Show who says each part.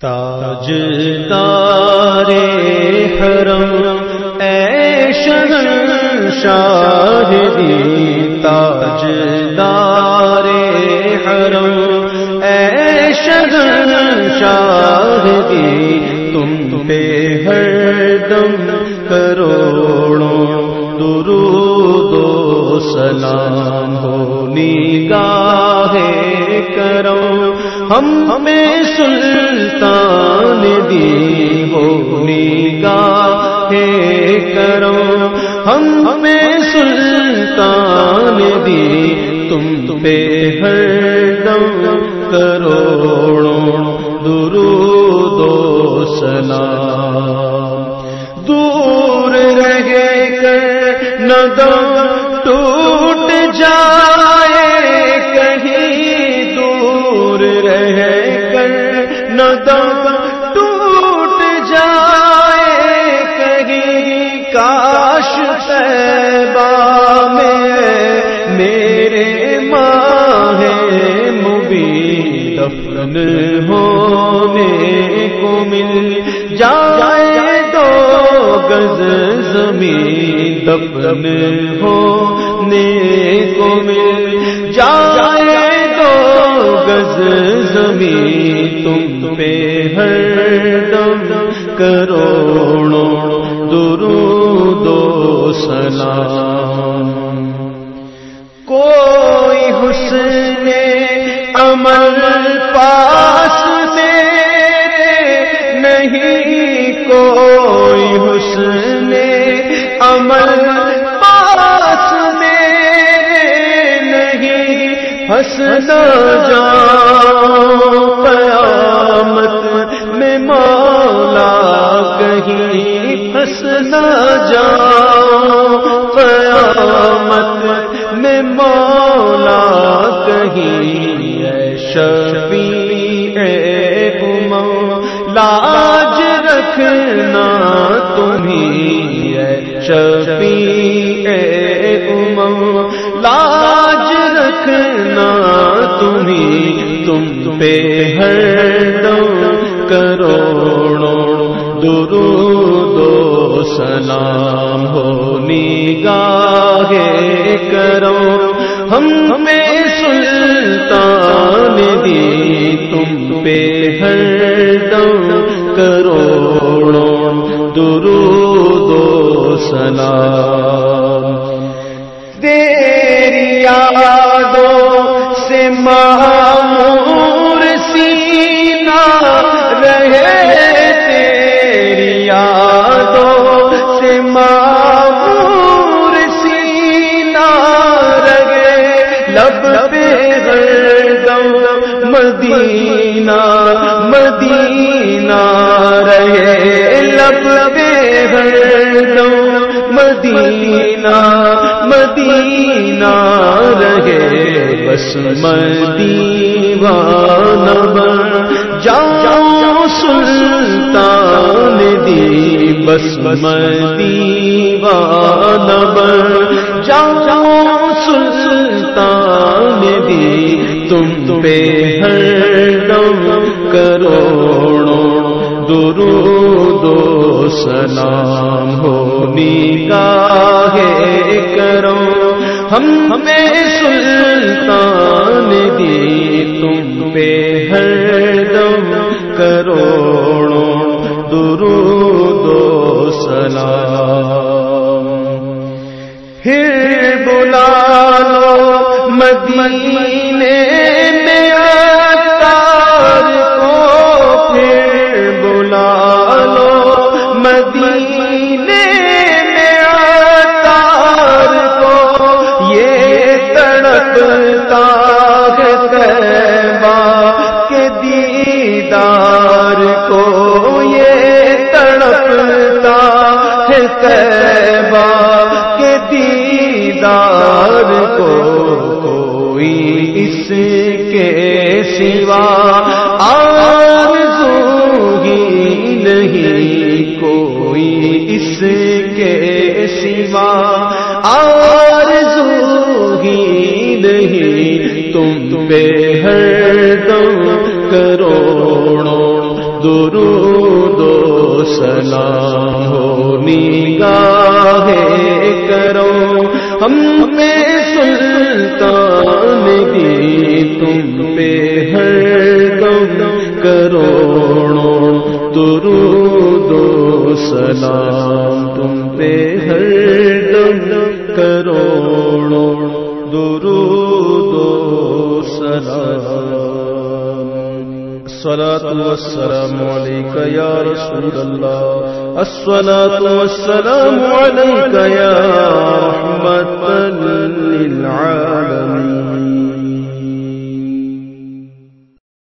Speaker 1: تاج تارے حرم، اے شہن شاہدی تاج دارے حرم، اے شہن شاہدی تم پہ ہر دم کروڑوں درود و سلام ہو، نگاہ کرم۔ ہم ہمیں سلطان دی ہو نگاہ کرم۔ ہم ہمیں سلطان دی، تم پہ ہر دم کروڑوں درود و سلام۔ دور رہے کر نہ دم ہونے کو مل جائے دو گز زمین دفن ہونے کو مل جائے دو گز زمین تم پہ ہر دم کروڑوں درود و سلام۔ کوئی حسن عمل پاس میرے نہیں کوئی حسن عمل پاس میرے نہیں ہنسنا جان کروڑوں درود و سلام ہو نگاہ کرو ہم ہمیں سلطان دی تم پہ ہر دم کروڑوں درود و سلام تیری یادوں سے معمور رہے تیری یادوں سے معمور سینا لب پہ ہردم مدینہ مدینہ رہے لب پہ ہردم مدینہ مدینہ رہے بس سلطان دی، بس مدیوان بن۔ جاؤ سلطان دی، تم پہ ہر دم کروڑوں درود و سلام ہو۔ نگاہ کرو ہم ہمیں سلطان پھر بلا لو مدینے میں اتار کو پھر بلا لو مدینے میں اتار کو یہ تڑپتا ہے تیبا کے دیدار کو یہ تڑپتا ہے اس کے سوا آرزو ہی نہیں کوئی اس کے سوا آرزو ہی نہیں۔ تم بے ہر دم کروڑوں درود و سلام ہو نگاہ کرو۔ ہم پہ سلطان دی تم پہ ہر دم کروڑوں درود و سلام تم پہ ہر دم کروڑوں درود و سلام۔ الصلاة والسلام عليك يا رسول الله الصلاة والسلام عليك يا رحمة للعالمين